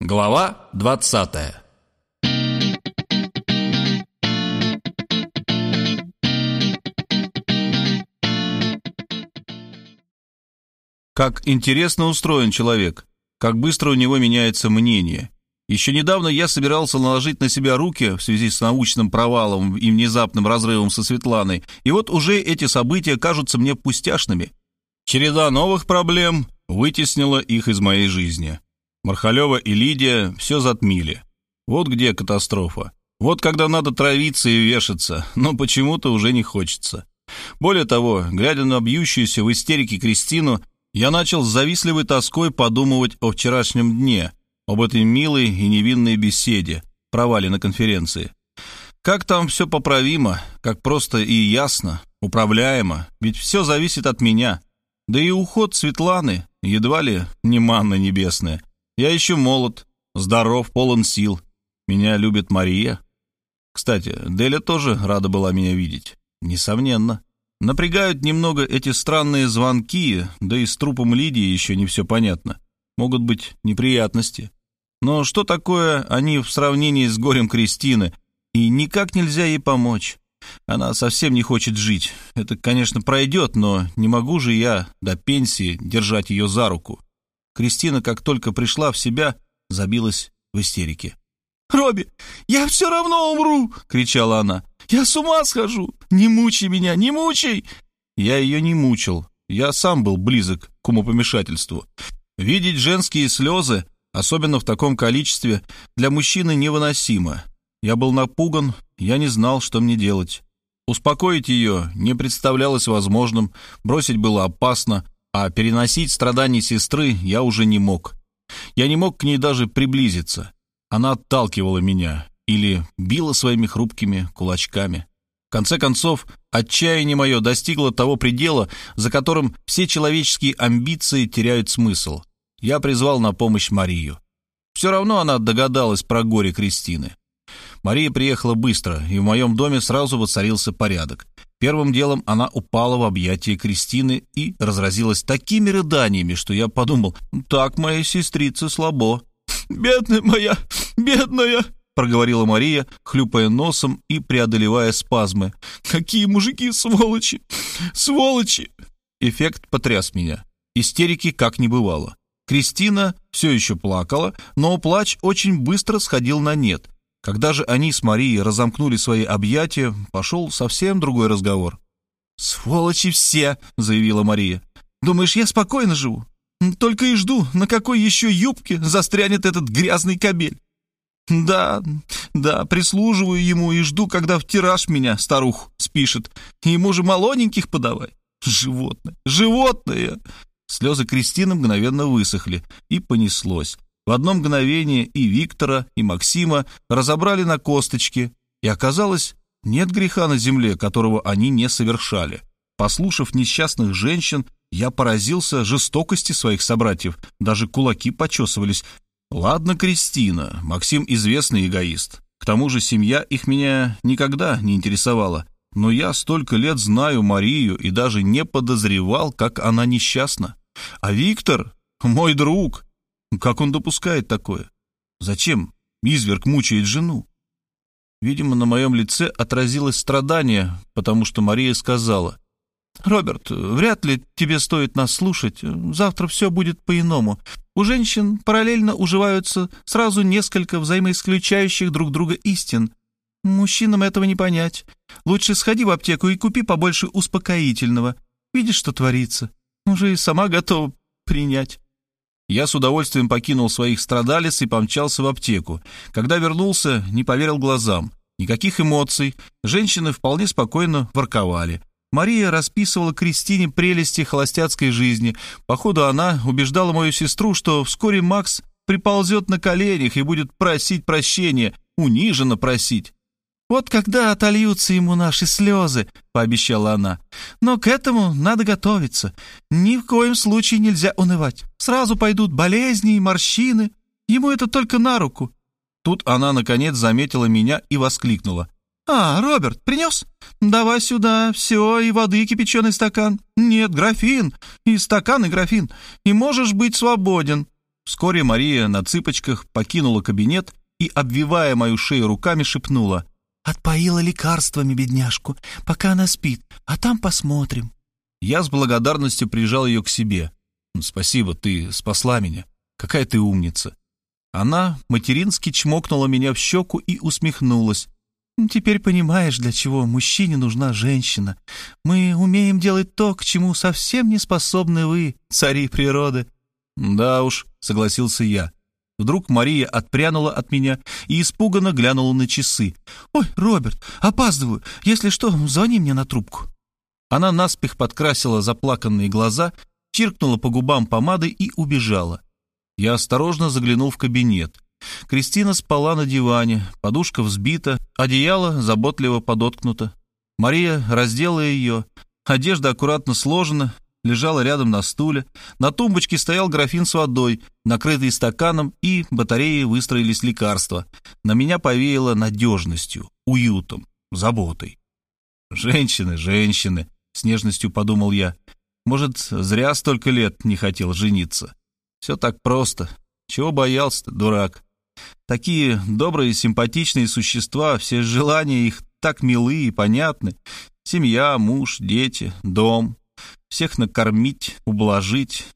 Глава двадцатая Как интересно устроен человек, как быстро у него меняется мнение. Еще недавно я собирался наложить на себя руки в связи с научным провалом и внезапным разрывом со Светланой, и вот уже эти события кажутся мне пустяшными. Череда новых проблем вытеснила их из моей жизни. Мархалева и Лидия все затмили. Вот где катастрофа. Вот когда надо травиться и вешаться, но почему-то уже не хочется. Более того, глядя на бьющуюся в истерике Кристину, я начал с завистливой тоской подумывать о вчерашнем дне, об этой милой и невинной беседе, провале на конференции. Как там все поправимо, как просто и ясно, управляемо, ведь все зависит от меня. Да и уход Светланы едва ли не манна небесная. Я еще молод, здоров, полон сил. Меня любит Мария. Кстати, Деля тоже рада была меня видеть. Несомненно. Напрягают немного эти странные звонки, да и с трупом Лидии еще не все понятно. Могут быть неприятности. Но что такое они в сравнении с горем Кристины? И никак нельзя ей помочь. Она совсем не хочет жить. Это, конечно, пройдет, но не могу же я до пенсии держать ее за руку. Кристина, как только пришла в себя, забилась в истерике. «Робби, я все равно умру!» — кричала она. «Я с ума схожу! Не мучай меня, не мучай!» Я ее не мучил. Я сам был близок к умопомешательству. Видеть женские слезы, особенно в таком количестве, для мужчины невыносимо. Я был напуган, я не знал, что мне делать. Успокоить ее не представлялось возможным, бросить было опасно, а переносить страдания сестры я уже не мог. Я не мог к ней даже приблизиться. Она отталкивала меня или била своими хрупкими кулачками. В конце концов, отчаяние мое достигло того предела, за которым все человеческие амбиции теряют смысл. Я призвал на помощь Марию. Все равно она догадалась про горе Кристины. Мария приехала быстро, и в моем доме сразу воцарился порядок. Первым делом она упала в объятия Кристины и разразилась такими рыданиями, что я подумал, так моя сестрица слабо. «Бедная моя, бедная!» — проговорила Мария, хлюпая носом и преодолевая спазмы. «Какие мужики сволочи! Сволочи!» Эффект потряс меня. Истерики как не бывало. Кристина все еще плакала, но плач очень быстро сходил на нет — когда же они с Марией разомкнули свои объятия, пошел совсем другой разговор. «Сволочи все!» — заявила Мария. «Думаешь, я спокойно живу? Только и жду, на какой еще юбке застрянет этот грязный кабель. Да, да, прислуживаю ему и жду, когда в тираж меня, старух, спишет. Ему же молоденьких подавай. Животное, животное!» Слезы Кристины мгновенно высохли, и понеслось. В одно мгновение и Виктора, и Максима разобрали на косточки, и оказалось, нет греха на земле, которого они не совершали. Послушав несчастных женщин, я поразился жестокости своих собратьев, даже кулаки почесывались. Ладно, Кристина, Максим известный эгоист. К тому же семья их меня никогда не интересовала. Но я столько лет знаю Марию и даже не подозревал, как она несчастна. А Виктор, мой друг, как он допускает такое? Зачем изверг мучает жену? Видимо, на моем лице отразилось страдание, потому что Мария сказала, «Роберт, вряд ли тебе стоит нас слушать. Завтра все будет по-иному. У женщин параллельно уживаются сразу несколько взаимоисключающих друг друга истин. Мужчинам этого не понять. Лучше сходи в аптеку и купи побольше успокоительного. Видишь, что творится. Уже и сама готова принять». Я с удовольствием покинул своих страдалец и помчался в аптеку. Когда вернулся, не поверил глазам. Никаких эмоций. Женщины вполне спокойно ворковали. Мария расписывала Кристине прелести холостяцкой жизни. Походу, она убеждала мою сестру, что вскоре Макс приползет на коленях и будет просить прощения, униженно просить. «Вот когда отольются ему наши слезы», — пообещала она. «Но к этому надо готовиться. Ни в коем случае нельзя унывать. Сразу пойдут болезни и морщины. Ему это только на руку». Тут она, наконец, заметила меня и воскликнула. «А, Роберт, принес? Давай сюда все, и воды кипяченый стакан. Нет, графин, и стакан, и графин. И можешь быть свободен». Вскоре Мария на цыпочках покинула кабинет и, обвивая мою шею руками, шепнула. «Отпоила лекарствами бедняжку, пока она спит, а там посмотрим». Я с благодарностью прижал ее к себе. «Спасибо, ты спасла меня. Какая ты умница». Она матерински чмокнула меня в щеку и усмехнулась. «Теперь понимаешь, для чего мужчине нужна женщина. Мы умеем делать то, к чему совсем не способны вы, цари природы». «Да уж», — согласился я. Вдруг Мария отпрянула от меня и испуганно глянула на часы. «Ой, Роберт, опаздываю. Если что, звони мне на трубку». Она наспех подкрасила заплаканные глаза, чиркнула по губам помадой и убежала. Я осторожно заглянул в кабинет. Кристина спала на диване, подушка взбита, одеяло заботливо подоткнуто. Мария раздела ее, одежда аккуратно сложена, лежала рядом на стуле. На тумбочке стоял графин с водой, накрытый стаканом, и батареи выстроились лекарства. На меня повеяло надежностью, уютом, заботой. «Женщины, женщины», — с нежностью подумал я. «Может, зря столько лет не хотел жениться. Все так просто. Чего боялся-то, дурак?» Такие добрые, симпатичные существа, все желания их так милы и понятны. Семья, муж, дети, дом, всех накормить, ублажить,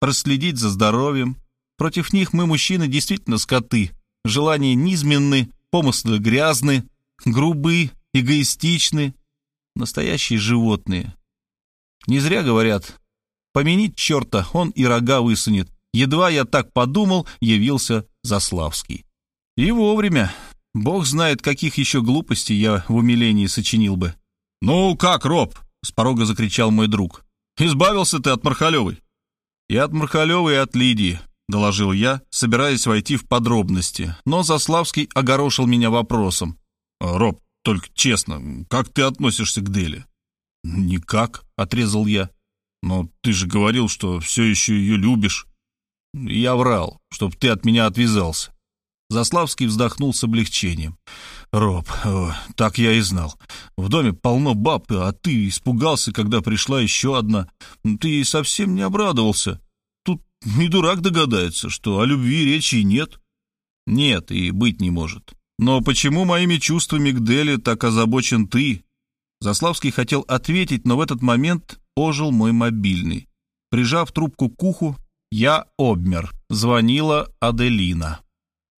проследить за здоровьем. Против них мы, мужчины, действительно скоты. Желания низменны, помыслы грязны, грубы, эгоистичны. Настоящие животные. Не зря говорят, помянить черта, он и рога высунет. Едва я так подумал, явился Заславский. И вовремя. Бог знает, каких еще глупостей я в умилении сочинил бы. «Ну как, Роб?» — с порога закричал мой друг. Избавился ты от Мархалевой?» «И от Мархалевой, и от Лидии», — доложил я, собираясь войти в подробности. Но Заславский огорошил меня вопросом. «А, «Роб, только честно, как ты относишься к Дели?» «Никак», — отрезал я. «Но ты же говорил, что все еще ее любишь». «Я врал, чтоб ты от меня отвязался». Заславский вздохнул с облегчением. «Роб, о, так я и знал. В доме полно баб, а ты испугался, когда пришла еще одна. Ты совсем не обрадовался. Тут и дурак догадается, что о любви речи нет». «Нет, и быть не может. Но почему моими чувствами к Деле так озабочен ты?» Заславский хотел ответить, но в этот момент ожил мой мобильный. Прижав трубку к уху, я обмер. Звонила Аделина.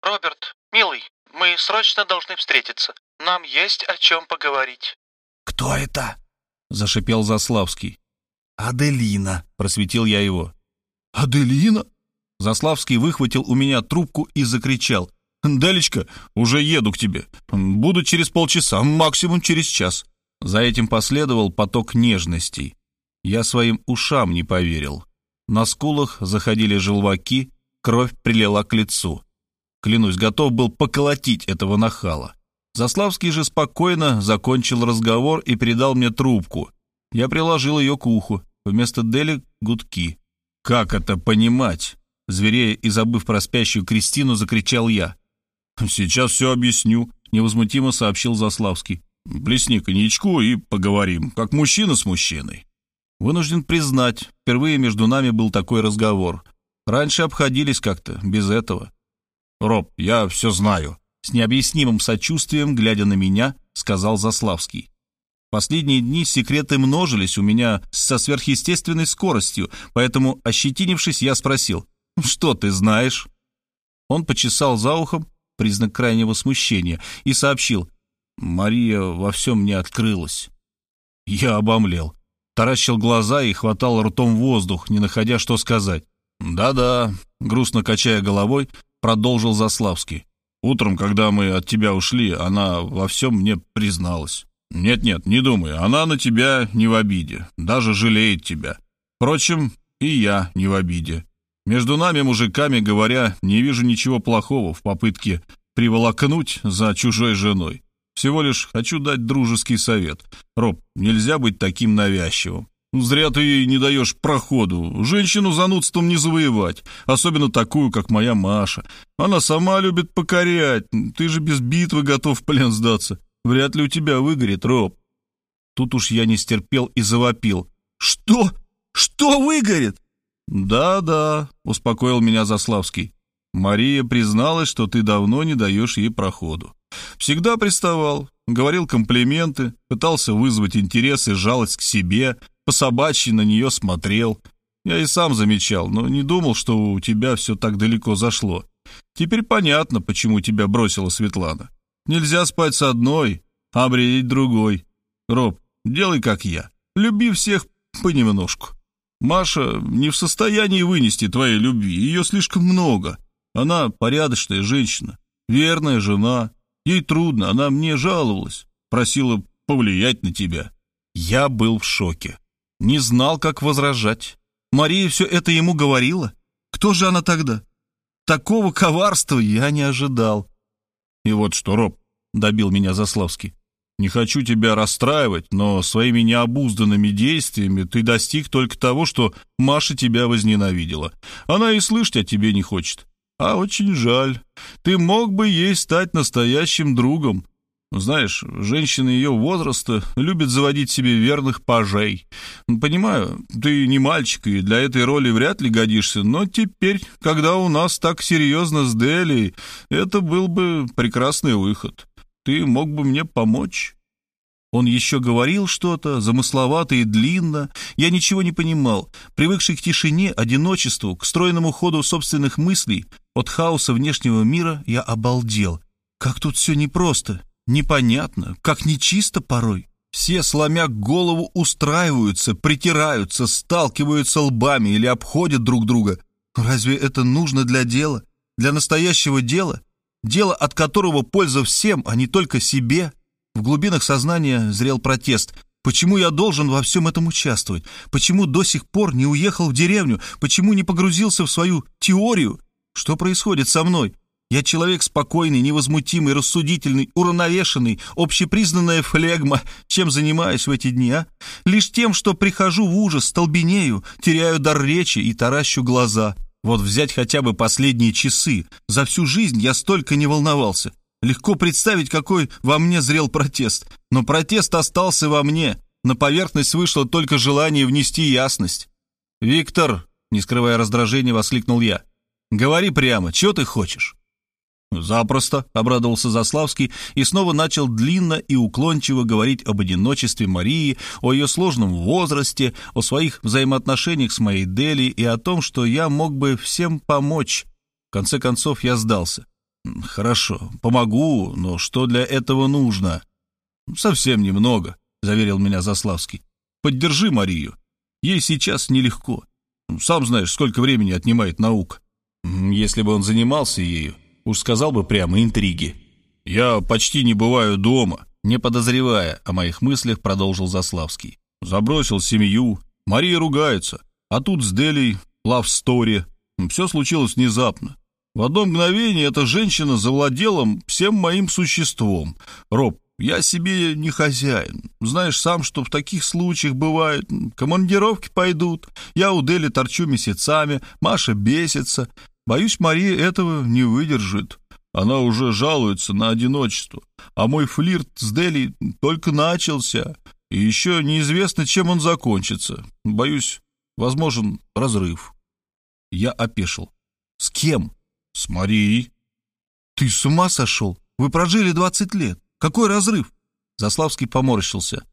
«Роберт, милый, мы срочно должны встретиться. Нам есть о чем поговорить». «Кто это?» — зашипел Заславский. «Аделина», — просветил я его. «Аделина?» Заславский выхватил у меня трубку и закричал. «Делечка, уже еду к тебе. Буду через полчаса, максимум через час». За этим последовал поток нежностей. Я своим ушам не поверил. На скулах заходили желваки, кровь прилила к лицу. Клянусь, готов был поколотить этого нахала. Заславский же спокойно закончил разговор и передал мне трубку. Я приложил ее к уху. Вместо Дели — гудки. «Как это понимать?» Зверея и забыв про спящую Кристину, закричал я. «Сейчас все объясню», — невозмутимо сообщил Заславский. «Плесни коньячку и поговорим, как мужчина с мужчиной». Вынужден признать, впервые между нами был такой разговор. Раньше обходились как-то, без этого. «Роб, я все знаю», — с необъяснимым сочувствием, глядя на меня, сказал Заславский. Последние дни секреты множились у меня со сверхъестественной скоростью, поэтому, ощетинившись, я спросил, «Что ты знаешь?» Он почесал за ухом, признак крайнего смущения, и сообщил, «Мария во всем не открылась». Я обомлел, таращил глаза и хватал ртом воздух, не находя, что сказать. «Да-да», — грустно качая головой, продолжил Заславский. «Утром, когда мы от тебя ушли, она во всем мне призналась. Нет-нет, не думай, она на тебя не в обиде, даже жалеет тебя. Впрочем, и я не в обиде. Между нами, мужиками говоря, не вижу ничего плохого в попытке приволокнуть за чужой женой. Всего лишь хочу дать дружеский совет. Роб, нельзя быть таким навязчивым. Зря ты ей не даешь проходу. Женщину занудством не завоевать, особенно такую, как моя Маша. Она сама любит покорять. Ты же без битвы готов в плен сдаться. Вряд ли у тебя выгорит, Роб. Тут уж я не стерпел и завопил. Что? Что выгорит? «Да-да», — успокоил меня Заславский. «Мария призналась, что ты давно не даешь ей проходу. Всегда приставал, говорил комплименты, пытался вызвать интерес и жалость к себе, по собачьи на нее смотрел. Я и сам замечал, но не думал, что у тебя все так далеко зашло. Теперь понятно, почему тебя бросила Светлана. Нельзя спать с одной, а бредить другой. Роб, делай как я. Люби всех понемножку. Маша не в состоянии вынести твоей любви, ее слишком много. Она порядочная женщина, верная жена. Ей трудно, она мне жаловалась, просила повлиять на тебя. Я был в шоке. Не знал, как возражать. Мария все это ему говорила. Кто же она тогда? Такого коварства я не ожидал. И вот что, Роб, добил меня Заславский. Не хочу тебя расстраивать, но своими необузданными действиями ты достиг только того, что Маша тебя возненавидела. Она и слышать о тебе не хочет. А очень жаль. Ты мог бы ей стать настоящим другом. Знаешь, женщины ее возраста любят заводить себе верных пажей. Понимаю, ты не мальчик и для этой роли вряд ли годишься, но теперь, когда у нас так серьезно с Дели, это был бы прекрасный выход. Ты мог бы мне помочь?» Он еще говорил что-то, замысловато и длинно. Я ничего не понимал. Привыкший к тишине, одиночеству, к стройному ходу собственных мыслей, от хаоса внешнего мира я обалдел. Как тут все непросто, непонятно, как нечисто порой. Все, сломя голову, устраиваются, притираются, сталкиваются лбами или обходят друг друга. Разве это нужно для дела? Для настоящего дела? Дело, от которого польза всем, а не только себе. В глубинах сознания зрел протест. Почему я должен во всем этом участвовать? Почему до сих пор не уехал в деревню? Почему не погрузился в свою теорию? Что происходит со мной? Я человек спокойный, невозмутимый, рассудительный, уравновешенный, общепризнанная флегма. Чем занимаюсь в эти дни, а? Лишь тем, что прихожу в ужас, столбенею, теряю дар речи и таращу глаза. Вот взять хотя бы последние часы. За всю жизнь я столько не волновался. Легко представить, какой во мне зрел протест. Но протест остался во мне. На поверхность вышло только желание внести ясность. «Виктор», — не скрывая раздражения, воскликнул я, — «говори прямо, что ты хочешь?» «Запросто», — обрадовался Заславский и снова начал длинно и уклончиво говорить об одиночестве Марии, о ее сложном возрасте, о своих взаимоотношениях с моей Дели и о том, что я мог бы всем помочь. В конце концов, я сдался. «Хорошо, помогу, но что для этого нужно?» «Совсем немного», — заверил меня Заславский. «Поддержи Марию. Ей сейчас нелегко. Сам знаешь, сколько времени отнимает наука. Если бы он занимался ею, Уж сказал бы прямо интриги. «Я почти не бываю дома», не подозревая о моих мыслях, продолжил Заславский. «Забросил семью, Мария ругается, а тут с Делей лав стори. Все случилось внезапно. В одно мгновение эта женщина завладела всем моим существом. Роб, я себе не хозяин. Знаешь сам, что в таких случаях бывает. Командировки пойдут. Я у Дели торчу месяцами, Маша бесится. Боюсь, Мария этого не выдержит. Она уже жалуется на одиночество. А мой флирт с Дели только начался. И еще неизвестно, чем он закончится. Боюсь, возможен разрыв. Я опешил. С кем? С Марией. Ты с ума сошел? Вы прожили двадцать лет. Какой разрыв? Заславский поморщился.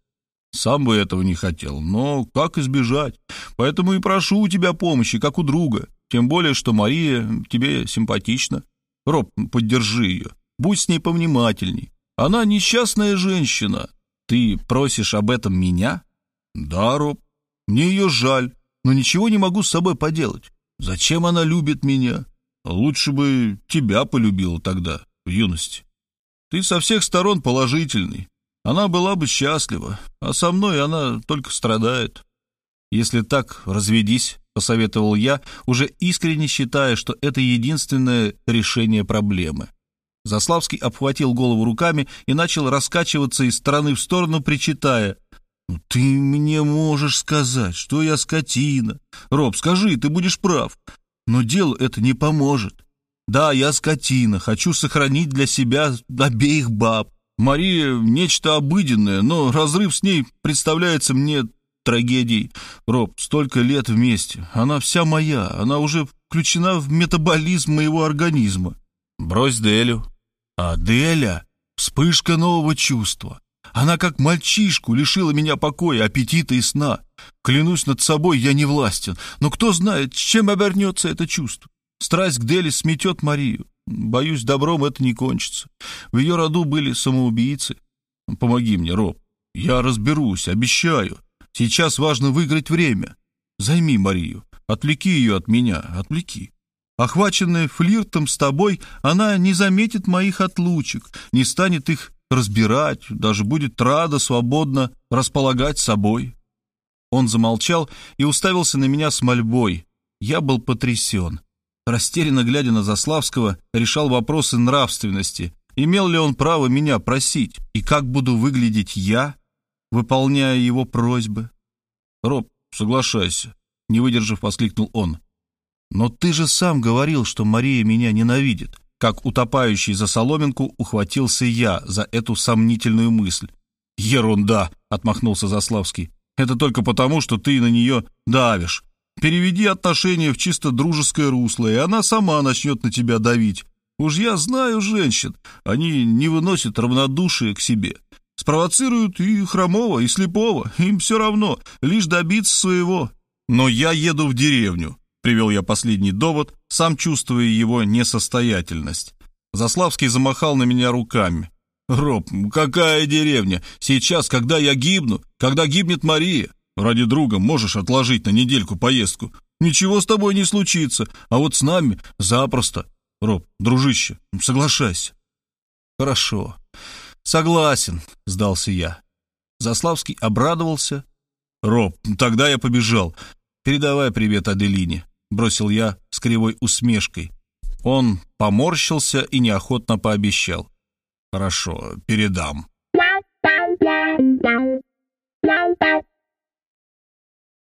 Сам бы этого не хотел, но как избежать? Поэтому и прошу у тебя помощи, как у друга. Тем более, что Мария тебе симпатична. Роб, поддержи ее. Будь с ней повнимательней. Она несчастная женщина. Ты просишь об этом меня? Да, Роб. Мне ее жаль, но ничего не могу с собой поделать. Зачем она любит меня? Лучше бы тебя полюбила тогда, в юности. Ты со всех сторон положительный. Она была бы счастлива, а со мной она только страдает. Если так, разведись, — посоветовал я, уже искренне считая, что это единственное решение проблемы. Заславский обхватил голову руками и начал раскачиваться из стороны в сторону, причитая. «Ну, «Ты мне можешь сказать, что я скотина. Роб, скажи, ты будешь прав. Но делу это не поможет. Да, я скотина, хочу сохранить для себя обеих баб. Мария — нечто обыденное, но разрыв с ней представляется мне трагедией. Роб, столько лет вместе. Она вся моя. Она уже включена в метаболизм моего организма. Брось Делю. А Деля — вспышка нового чувства. Она как мальчишку лишила меня покоя, аппетита и сна. Клянусь над собой, я не властен. Но кто знает, чем обернется это чувство. Страсть к Дели сметет Марию. Боюсь, добром это не кончится. В ее роду были самоубийцы. Помоги мне, Роб. Я разберусь, обещаю. Сейчас важно выиграть время. Займи Марию. Отвлеки ее от меня, отвлеки. Охваченная флиртом с тобой, она не заметит моих отлучек, не станет их разбирать, даже будет рада свободно располагать собой. Он замолчал и уставился на меня с мольбой. Я был потрясен. Растерянно глядя на Заславского, решал вопросы нравственности. Имел ли он право меня просить? И как буду выглядеть я, выполняя его просьбы? «Роб, соглашайся», — не выдержав, воскликнул он. «Но ты же сам говорил, что Мария меня ненавидит». Как утопающий за соломинку ухватился я за эту сомнительную мысль. «Ерунда!» — отмахнулся Заславский. «Это только потому, что ты на нее давишь. Переведи отношения в чисто дружеское русло, и она сама начнет на тебя давить. Уж я знаю женщин, они не выносят равнодушие к себе. Спровоцируют и хромого, и слепого, им все равно, лишь добиться своего. Но я еду в деревню, привел я последний довод, сам чувствуя его несостоятельность. Заславский замахал на меня руками. «Роб, какая деревня? Сейчас, когда я гибну, когда гибнет Мария, Ради друга можешь отложить на недельку поездку. Ничего с тобой не случится, а вот с нами запросто. Роб, дружище, соглашайся. Хорошо. Согласен, сдался я. Заславский обрадовался. Роб, тогда я побежал. Передавай привет Аделине, бросил я с кривой усмешкой. Он поморщился и неохотно пообещал. Хорошо, передам.